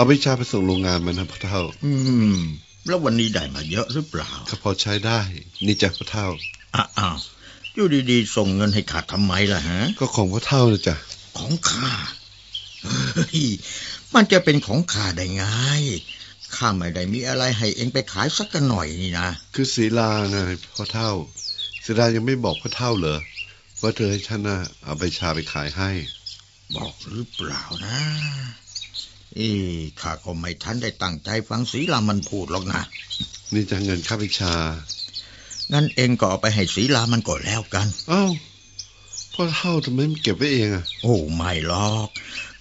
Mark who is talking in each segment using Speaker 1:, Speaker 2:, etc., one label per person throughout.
Speaker 1: เนี่ย
Speaker 2: เอาวิชาไปส่งโรงงานมานะพ่อเท่า
Speaker 1: อืม แล้ววันนี้ได้มาเยอะหรือเปล่า
Speaker 2: ก็พอใช้ได้ นี่จ้ะพ่อเท่า
Speaker 1: อะอ้าวอยู่ดีๆ ส่งเงินให้ขาดทำไมล่ะฮะ
Speaker 2: ก็ของพ่อเท่านะจ๊ะ
Speaker 1: ของข้าเฮ้ยมันจะเป็นของข้าได้ไงข้าไม่ได้มีอะไรให้เองไปขายสักกันหน่อยนี่นะ
Speaker 2: คือศีลาไงพ่อเท่าศีลายังไม่บอกพ่อเท่าเหรอว่าเธอให้ฉันน่ะเอาใบชาไปขายให้
Speaker 1: บอกหรือเปล่านะเอ้ข้าก็ไม่ทันได้ตั้งใจฟังศีลามันพูดหรอกนะ
Speaker 2: นี่จะเงินค่าวิชา
Speaker 1: งั้นเองก็เอาไปให้ศีลามันก่อนแล้วกัน
Speaker 2: เอ้าพ่อเท่าทำไมไม่เก็บไว้เองอะ
Speaker 1: โอ้ไม่หรอก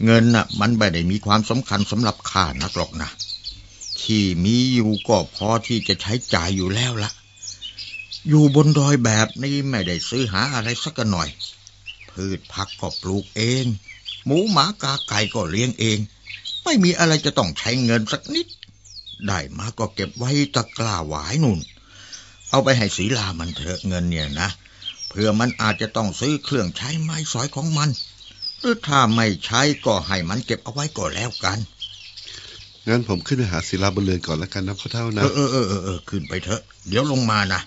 Speaker 1: เงินน่ะ มันไม่ได้มีความสำคัญสำหรับข้านักหรอกนะที่มีอยู่ก็พอที่จะใช้จ่ายอยู่แล้วละอยู่บนดอยแบบนี้ไม่ได้ซื้อหาอะไรสักหน่อย พืชผักก็ปลูกเอง หมูหมากาไก่ก็เลี้ยงเอง ไม่มีอะไรจะต้องใช้เงินสักนิด ได้มาก็เก็บไว้ตะกร้าหวายนุ่น เอาไปให้ศีลามันเถอะเงินเนี่ยนะ เพื่อมันอาจจะต้องซื้อเครื่องใช้ไม้สอยของมัน หรือถ้าไม่ใช้ก็ให้มันเก็บเอาไว้ก่อนแล้วกัน
Speaker 2: งั้นผมขึ้นไปหาศิลาบนเรือนก่อนแล้วกันนะพ่อเท่า
Speaker 1: เอ
Speaker 2: นะ
Speaker 1: อเออเออเออเออขึ้นไปเถอะ เดี๋ยวลงมานะ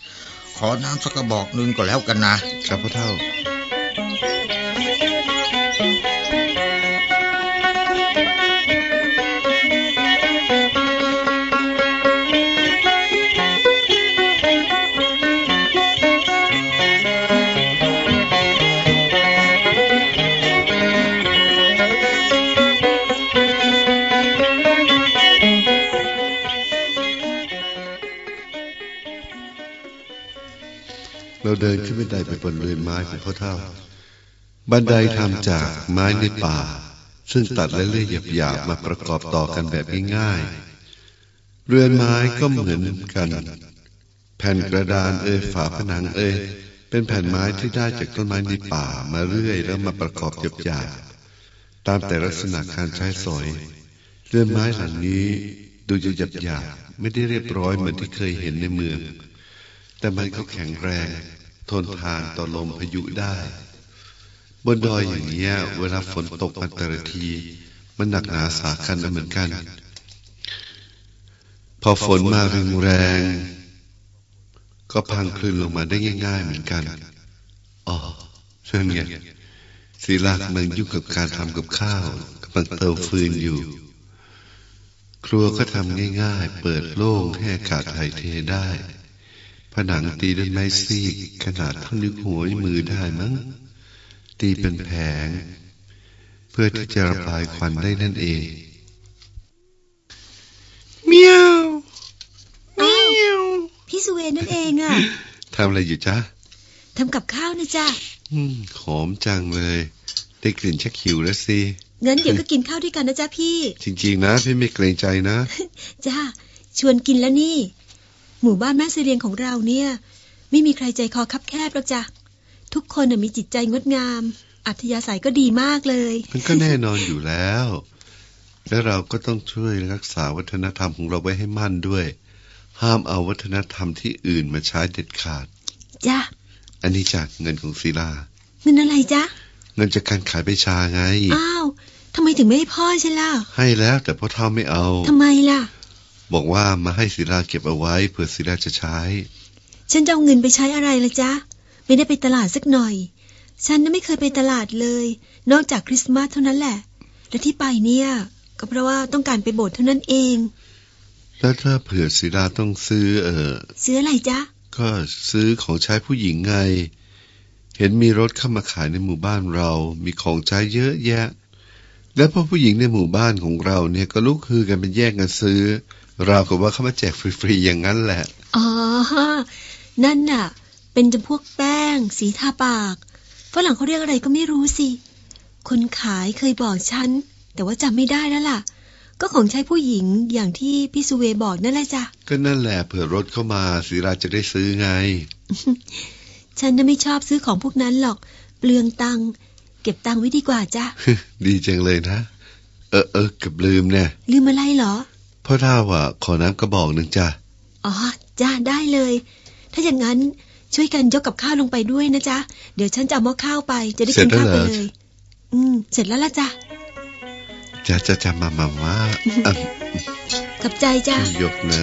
Speaker 1: ขอน้ำสักกระบอกหนึ่งก็แล้วกันนะ
Speaker 2: ครับพ่อเท่า เราเดินขึ้นบันไดไปบนเรือนไม้ของพ่อเท่า บันไดทำจากไม้ในป่า ซึ่งตัดและเลื่อยหยาบๆมาประกอบต่อกันแบบง่ายๆ เรือนไม้ก็เหมือนกัน แผ่นกระดานเอ่ยฝาผนังเอ่ยเป็นแผ่นไม้ที่ได้จากต้นไม้ในป่ามาเรื่อยแล้วมาประกอบหยาบๆตามแต่ลักษณะการใช้สอย เรือนไม้หลังนี้ดูจะหยาบๆไม่ได้เรียบร้อยเหมือนที่เคยเห็นในเมืองแต่มันก็แข็งแรง ทนทานต่อลมพายุได้ บนดอยอย่างเงี้ย เวลาฝนตกมาแต่ละที มันหนักหนาสาคันเหมือนกัน พอฝนมาแรงๆก็พังคลื่นลงมาได้ง่าย ๆ เหมือนกันอ๋อเช่นไงศิลากำลังยุ่งกับการทำกับข้าวกำลังเติมฟืนอยู่ ครัวก็ทำง่าย ๆ เปิดโล่งให้อากาศถ่ายเทได้ ผนังตีด้วยไม้ซีกขนาดเท่านิ้วหัวมือได้มั้ง ตีเป็นแผง เพื่อที่จะระบายควันได้นั่นเองเมียวเมียว
Speaker 3: พี่สุเวนนั่นเองอะ
Speaker 2: ทำอะไรอยู่จ๊ะ
Speaker 3: ทำกับข้าวนะจ๊ะ
Speaker 2: อืมหอมจังเลย ได้กลิ่นชักหิวแล้วสิ
Speaker 3: งั้นเดี๋ยวก็กินข้าวด้วยกันนะจ๊ะพี่
Speaker 2: จริง ๆ นะ พี่ไม่เกรงใจนะ
Speaker 3: จ้าชวนกินแล้วนี่ หมู่บ้านแม่เสรียงของเราเนี่ย ไม่มีใครใจคอคับแคบหรอกจ้ะทุกคนน่ะมีจิตใจงดงาม อัธยาศัยก็ดีมากเลย
Speaker 2: มันก็แน่นอนอยู่แล้ว และเราก็ต้องช่วยรักษาวัฒนธรรมของเราไว้ให้มั่นด้วย ห้ามเอาวัฒนธรรมที่อื่นมาใช้เด็ดขาด
Speaker 3: จ้ะ
Speaker 2: อันนี้จากเงินของศิลา
Speaker 3: เงินอะไรจ๊ะ
Speaker 2: เงินจากการขายใบชาไง
Speaker 3: อ้าวทำไมถึงไม่ให้พ่อฉันล่ะ
Speaker 2: ให้แล้วแต่พ่อเท่าไม่เอา
Speaker 3: ทำไมล่ะ
Speaker 2: บอกว่ามาให้ศิลาเก็บเอาไว้เผื่อศิลาจะใช้
Speaker 3: ฉันจะเอาเงินไปใช้อะไรล่ะจ๊ะ ไม่ได้ไปตลาดสักหน่อย ฉันน่ะไม่เคยไปตลาดเลย นอกจากคริสต์มาสเท่านั้นแหละ และที่ไปเนี่ย ก็เพราะว่าต้องการไปโบสถ์เท่านั้นเอง
Speaker 2: แล้วถ้าเผื่อศิลาต้องซื้อเออ
Speaker 3: ซื้ออะไรจ๊ะ
Speaker 2: ก็ซื้อของใช้ผู้หญิงไง เห็นมีรถเข้ามาขายในหมู่บ้านเรา มีของใช้เยอะแยะ และพอผู้หญิงในหมู่บ้านของเราเนี่ยก็ลุกฮือกันเป็นแย่งกันซื้อ ราวกับว่าเขามาแจกฟรีๆอย่างนั้นแหละ
Speaker 3: อ๋อ นั่นน่ะ เป็นจำพวกแป้ง สีทาปากฝรั่งเขาเรียกอะไรก็ไม่รู้สิ คนขายเคยบอกฉัน แต่ว่าจำไม่ได้แล้วล่ะ ก็ของใช้ผู้หญิงอย่างที่พี่สุเวบอกนั่นแหละจ้ะ
Speaker 2: ก็นั่นแหละเผื่อรถเข้ามาศิลาจะได้ซื้อไง
Speaker 3: ฉันน่ะไม่ชอบซื้อของพวกนั้นหรอก เปลืองตังค์เก็บตังค์ไว้ดีกว่าจ้ะ
Speaker 2: ดีจังเลยนะ เออเออเกับลืมเนี่ย
Speaker 3: ลืมอะไรเหรอ
Speaker 2: พ่อท่าว่าขอน้ำกระบอกหนึ่งจ้ะ
Speaker 3: อ๋อ จ้าได้เลย ถ้าอย่างนั้นช่วยกันยกกับข้าวลงไปด้วยนะจ๊ะ เดี๋ยวฉันจะเอาหม้อข้าวไป จะได้กินข้าวไปเลย อืม เสร็จแล้วละจ้ะ
Speaker 2: จะจะจะมามามาอะ
Speaker 3: กับใจจ้ะ
Speaker 2: ยกนะ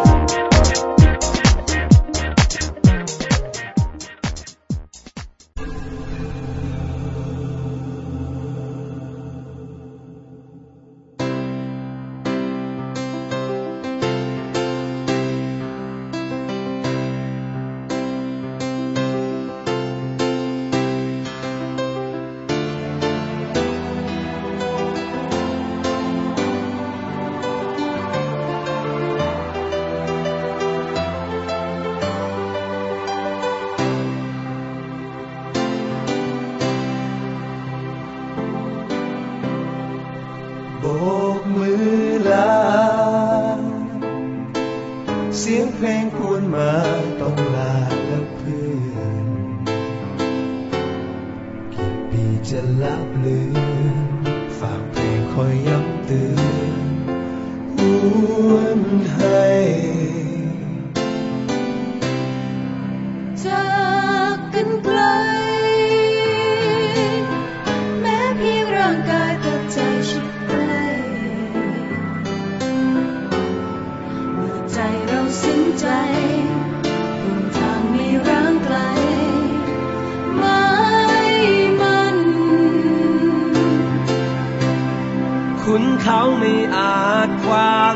Speaker 4: เขาไม่อาจขวาง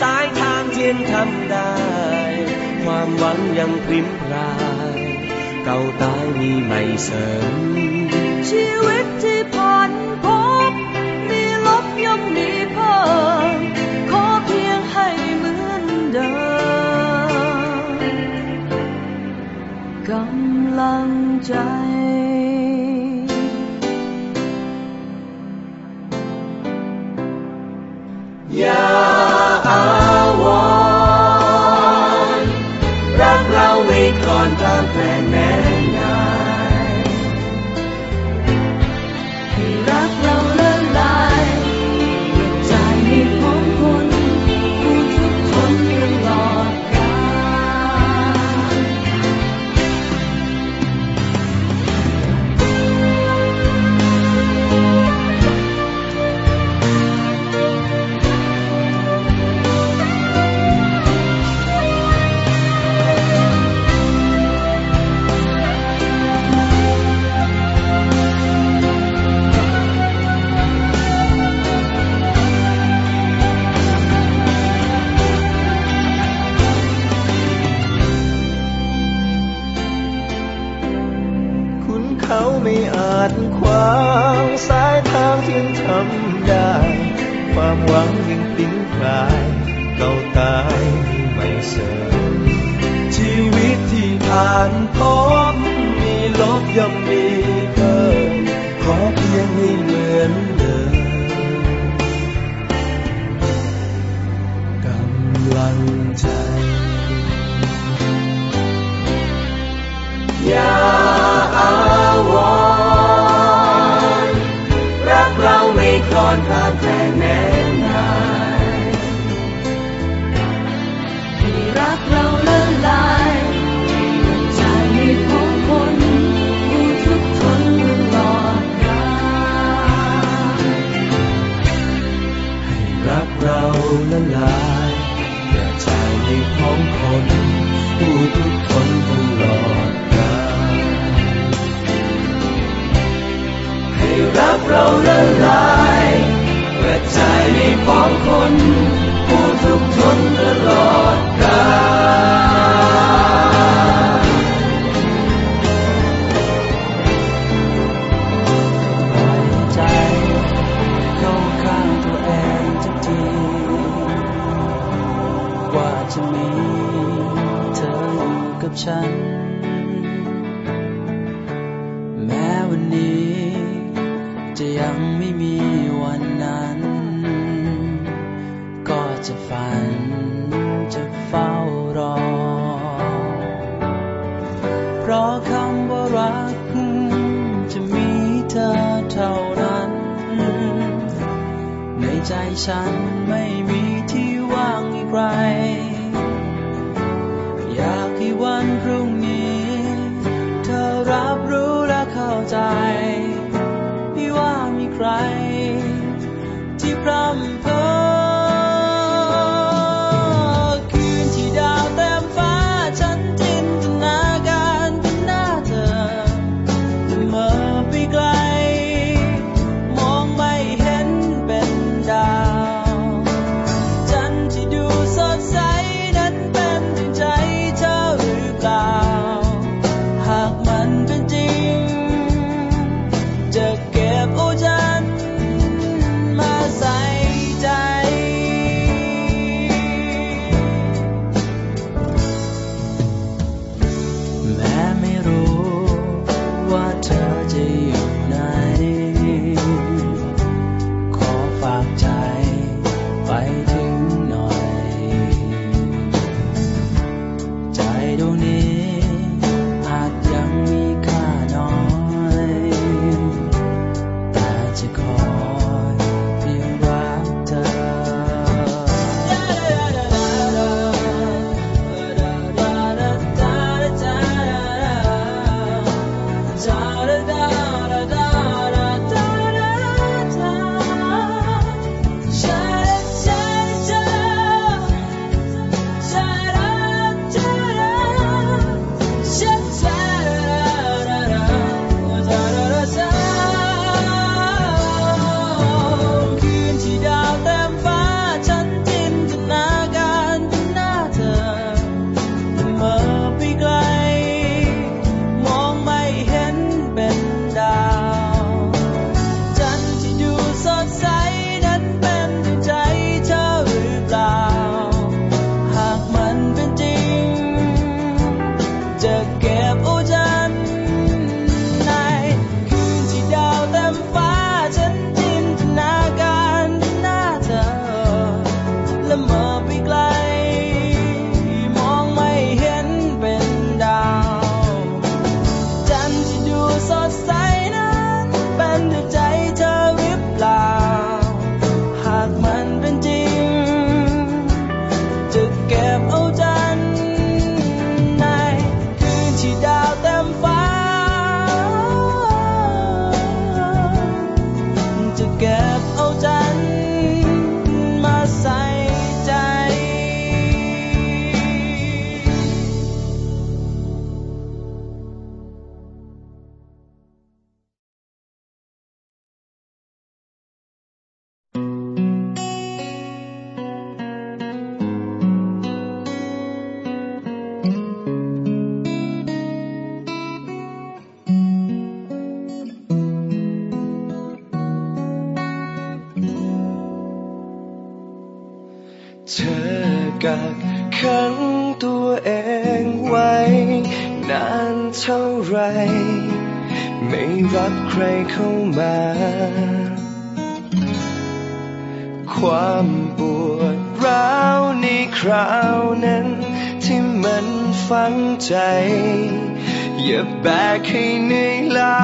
Speaker 4: สายทางเทียนทำได้ ความหวังยังพริมพราย เก่าตายมีใหม่เสริม ไว้ก่
Speaker 5: ค
Speaker 4: วามหวังยังติ้งคลายเก่าตายไม่เสริมชีวิตที่ผ่านพบมีลบย่อมมีเพิ่มขอเพียงให้เหมือ
Speaker 6: นเดิมกำลังใจ Yeah. ของคนผู้ทุกคนตลอดกาลให้รับเราละลายเปิดใจในของคนผู้ทุก ขอคำว่ารัก จะมีเธอเท่านั้น ในใจฉันไม่มีที่ว่างอีกใคร กักขังตัวเองไว้ นานเท่าไร ไม่รับใครเข้ามา
Speaker 7: ความปวดร้าวในคราวนั้น ที่มันฝังใจ อย่าแบกให้เหนื่อยล้า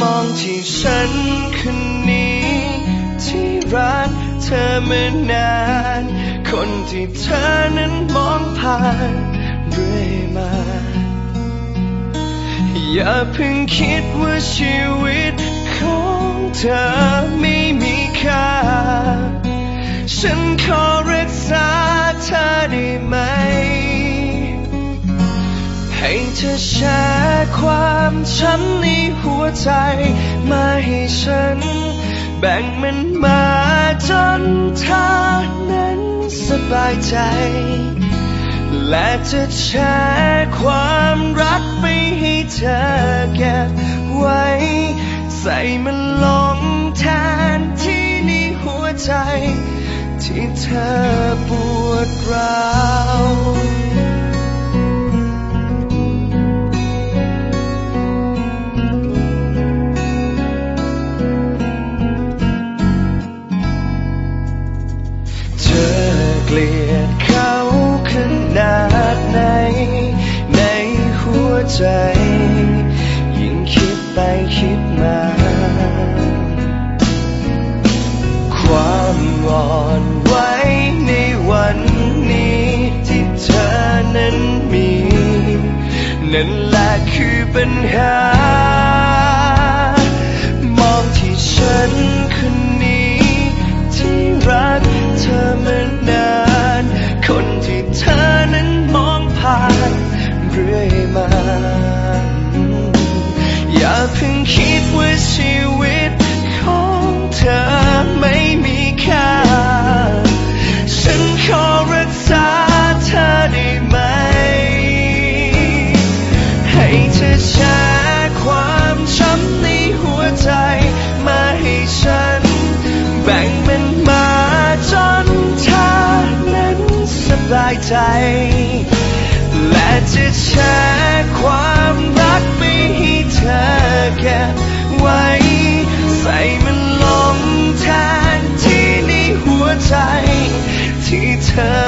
Speaker 7: มองที่ฉันคนนี้ที่รัก ธอมานาน คนที่เธอนั้นมองผ่านเรื่อยมา อย่าเพิ่งคิดว่าชีวิตของเธอไม่มีค่า ฉันขอรักษาเธอได้ไหม ให้เธอแชร์ความช้ำในหัวใจมาให้ฉัน แบ่งมันมาจนเธอนั้นสบายใจ และจะแชร์ความรักไปให้เธอเก็บไว้ ใส่มันลงแทนที่ในหัวใจ ที่เธอปวดร้าว เกลียดเขาขนาดไหน ในหัวใจ ยิ่งคิดไปคิดมา ความอ่อนไหวในวันนี้ที่เธอนั้นมี นั่นแหละคือปัญหา จะแชร์ความรักไม่ให้เธอเก็บไว้ ใส่มันลงแทนที่ในหัวใจ ที่เธอ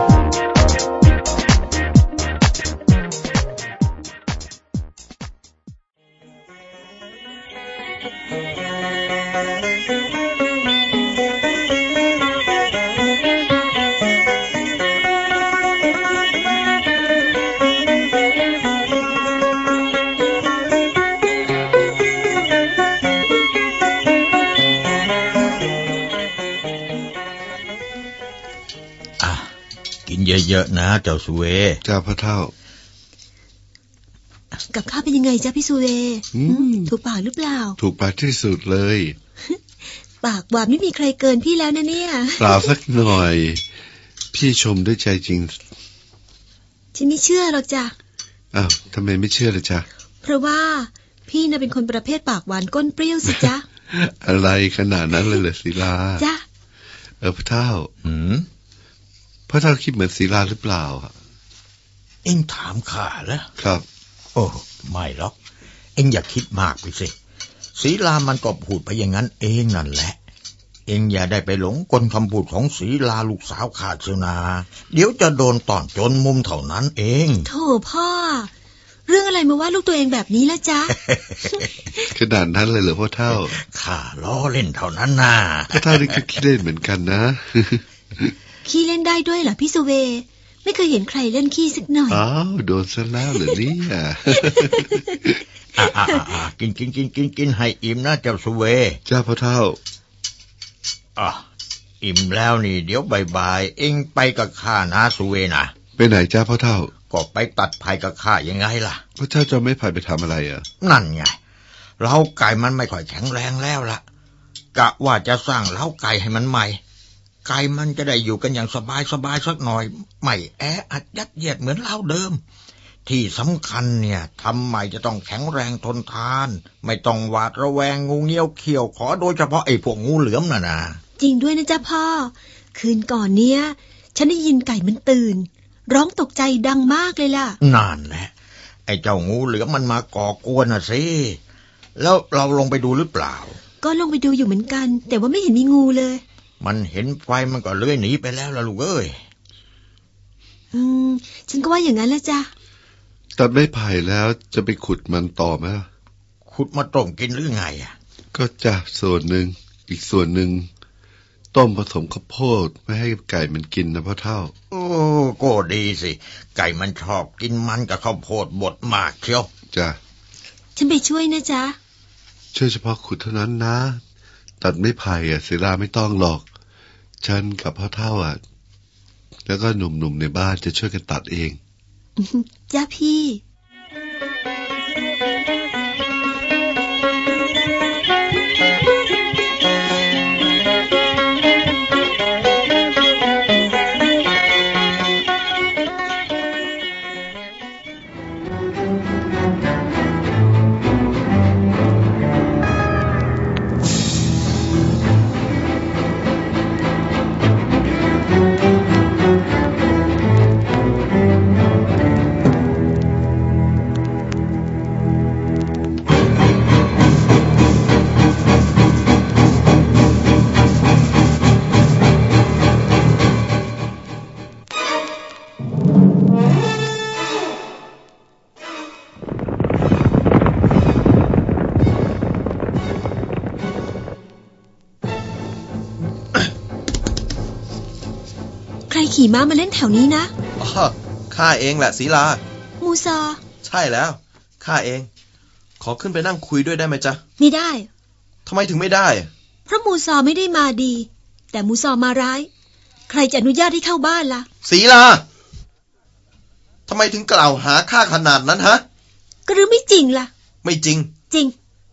Speaker 1: กินเยอะๆนะ เจ้าสุเว
Speaker 2: จ้าพ่อเท่า
Speaker 3: กับข้าวเป็นยังไงจ๊ะพี่สุเร
Speaker 2: อืม
Speaker 3: ถูกปากหรือเปล่า
Speaker 2: ถูกปากที่สุดเลย
Speaker 3: ปากหวานไม่มีใครเกินพี่แล้วนะเนี่ย
Speaker 2: เปล่าสักหน่อย พี่ชมด้วยใจจริง
Speaker 3: ฉันไม่เชื่อหรอกจ้ะ
Speaker 2: อ้าวทำไมไม่เชื่อล่ะจ๊ะ
Speaker 3: เพราะว่าพี่น่ะเป็นคนประเภทปากหวานก้นเปรี้ยวสิจ๊ะ
Speaker 2: อะไรขนาดนั้นเลยเหรอศิลา
Speaker 3: จ้ะ
Speaker 2: เออพ่อเท่า
Speaker 1: หืม
Speaker 2: พ่อเท่าคิดเหมือนศิลาหรือเปล่าอะ
Speaker 1: เอ็งถามข้าแล้ว
Speaker 2: ครับ
Speaker 1: โอ้ไม่หรอก เอ็งอย่าคิดมากไปสิศีลามันก็พูดไปอย่างนั้นเองนั่นแหละ เอ็งอย่าได้ไปหลงกลคำพูดของศีลาลูกสาวขาดเสียนา เดี๋ยวจะโดนตอนจนมุมเท่านั้นเอง
Speaker 3: โถพ่อ เรื่องอะไรมาว่าลูกตัวเองแบบนี้ละจ๊ะ
Speaker 2: ขนาดนั้นเลยเหรอพ่อเท่า
Speaker 1: ข้าล้อเล่นเท่านั้นน่ะ
Speaker 2: พ่อเท่านี่ก็คิดเล่นเหมือนกันนะ
Speaker 3: ขี้เล่นได้ด้วยเหรอพี่สุเว ไม่เคยเห็นใครเล่นขี้สักหน่อย
Speaker 2: อ้าว โดนซะแล้วเหรอเนี่ย
Speaker 1: อะอะอะอะกินกินกินกินกินให้อิ่มนะเจ้าสุเว
Speaker 2: จ้าพ่อเท่า
Speaker 1: อะอิ่มแล้วนี่ เดี๋ยวบ่ายๆเอ็งไปกับข้านะสุเวนะ
Speaker 2: ไปไหนจ้าพ่อเท่า
Speaker 1: ก็ไปตัดไผ่กับข้ายังไงล่ะ
Speaker 2: พ่อเท่าจะไม่พาไปทำอะไรอะ
Speaker 1: นั่นไงเล้าไก่มันไม่ค่อยแข็งแรงแล้วล่ะกะว่าจะสร้างเล้าไก่ให้มันใหม่ ไก่มันจะได้อยู่กันอย่างสบายสบายๆสักหน่อย ไม่แออัดยัดเยียดเหมือนเล้าเดิม ที่สำคัญเนี่ยทำใหม่จะต้องแข็งแรงทนทาน ไม่ต้องหวาดระแวงงูเงี้ยวเขี้ยวขอโดยเฉพาะไอ้พวกงูเหลือมน่ะนะ
Speaker 3: จริงด้วยนะจ๊ะพ่อ คืนก่อนเนี้ยฉันได้ยินไก่มันตื่น ร้องตกใจดังมากเลยล่ะ
Speaker 1: นั่นแหละไอ้เจ้างูเหลือมมันมาก่อกวนน่ะสิแล้วเราลงไปดูหรือเปล่า
Speaker 3: ก็ลงไปดูอยู่เหมือนกัน แต่ว่าไม่เห็นมีงูเลย
Speaker 1: มันเห็นไฟมันก็เลื้อยหนีไปแล้วล่ะลูกเอ้ย
Speaker 3: อืม ฉันก็ว่าอย่างนั้นแหละจ้ะ
Speaker 2: ตัดไม้ไผ่แล้วจะไปขุดมันต่อไหมล่ะ
Speaker 1: ขุดมาต้มกินหรือไงอะ
Speaker 2: ก็จ้ะส่วนหนึ่ง อีกส่วนหนึ่ง ต้มผสมข้าวโพดไม่ให้ไก่มันกินนะพ่อเท่า
Speaker 1: โอ้ก็ดีสิ ไก่มันชอบกินมันกับข้าวโพดบดมากเชียว
Speaker 2: จ้ะ
Speaker 3: ฉันไปช่วยนะจ๊ะ
Speaker 2: ช่วยเฉพาะขุดเท่านั้นนะ ตัดไม้ไผ่อะศิลาไม่ต้องหรอก ฉันกับพ่อเท่าอะ แล้วก็หนุ่มๆในบ้านจะช่วยกันตัดเอง
Speaker 3: จ้าพี่ ขี่ม้ามาเล่นแถวนี้นะ
Speaker 8: อ๋อข้าเองแหละศีลา
Speaker 3: มูซอ
Speaker 8: ใช่แล้ว ข้าเอง ขอขึ้นไปนั่งคุยด้วยได้ไหมจ๊ะ
Speaker 3: ไม่ได้
Speaker 8: ทำไมถึงไม่ได้
Speaker 3: เพราะมูซอไม่ได้มาดี แต่มูซอมาร้าย ใครจะอนุญาตให้เข้าบ้านล่ะ
Speaker 8: ศีลาทำไมถึงกล่าวหาข้าขนาดนั้นฮะ
Speaker 3: ก็หรือไม่จริงล่ะ
Speaker 8: ไม่จริง
Speaker 3: จริง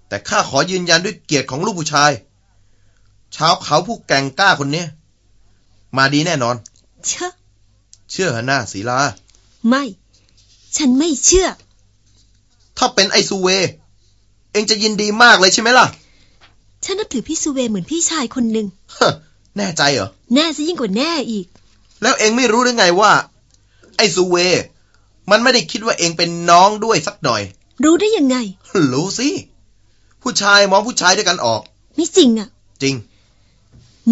Speaker 8: แต่ข้าขอยืนยันด้วยเกียรติของลูกผู้ชาย ชาวเขาผู้แกร่งกล้าคนเนี้ยมาดีแน่นอน
Speaker 3: เชื่อ
Speaker 8: เชื่อเหรอหน้าศีลา
Speaker 3: ไม่ ฉันไม่เชื่อ
Speaker 8: ถ้าเป็นไอซูเว เองจะยินดีมากเลยใช่ไหมล่ะ
Speaker 3: ฉันนับถือพี่สุเวเหมือนพี่ชายคนหนึ่ง
Speaker 8: ฮะแน่ใจเหรอ
Speaker 3: แน่ซะยิ่งกว่าแน่อีก
Speaker 8: แล้วเองไม่รู้หรือไงว่า ไอ้ซูเว มันไม่ได้คิดว่าเองเป็นน้องด้วยสักหน่อย
Speaker 3: รู้ได้ยังไง
Speaker 8: รู้สิ ผู้ชายมองผู้ชายด้วยกันออก
Speaker 3: ไม่จริงอะ
Speaker 8: จริง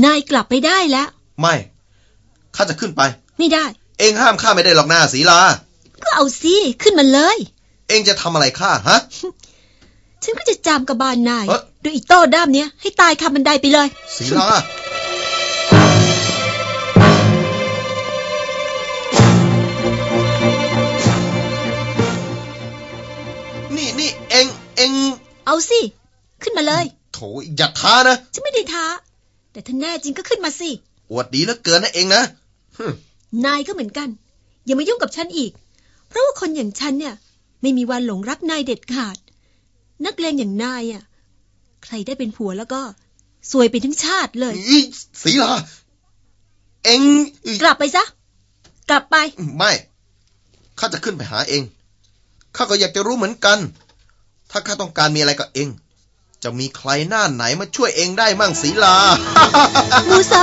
Speaker 3: นายกลับไปได้แล้ว
Speaker 8: ไม่ ข้าจะขึ้นไป
Speaker 3: ไม่ได้
Speaker 8: เองห้ามข้าไม่ได้หรอกหน้าศีลา
Speaker 3: ก็เอาสิขึ้นมาเลย
Speaker 8: เองจะทำอะไรข้าฮะ
Speaker 3: ฉันก็จะจามกระบาลนาย
Speaker 8: เอ๊ะ
Speaker 3: ด้วยอีโต้ด้ามเนี้ยให้ตายคาบันไดไปเลย
Speaker 8: ศีลา นี่นี่เองเอง
Speaker 3: เอาสิ ขึ้นมาเลย
Speaker 8: โถอย่าท้านะ
Speaker 3: ฉันไม่ได้ท้า แต่ถ้าแน่จริงก็ขึ้นมาสิ
Speaker 8: อวดดีเหลือเกินนะเองนะฮึ่ม
Speaker 3: นายก็เหมือนกัน อย่ามายุ่งกับฉันอีก เพราะว่าคนอย่างฉันเนี่ย ไม่มีวันหลงรักนายเด็ดขาด นักเลงอย่างนายอะ ใครได้เป็นผัวแล้วก็ซวยไปทั้งชาติเลย
Speaker 8: อีศีลาเองอี
Speaker 3: กลับไปซะ กลับไป
Speaker 8: ไม่ข้าจะขึ้นไปหาเองข้าก็อยากจะรู้เหมือนกันทถ้าข้าต้องการมีอะไรกับเอง จะมีใครหน้าไหนมาช่วยเองได้มั่งศีลา
Speaker 3: มูซา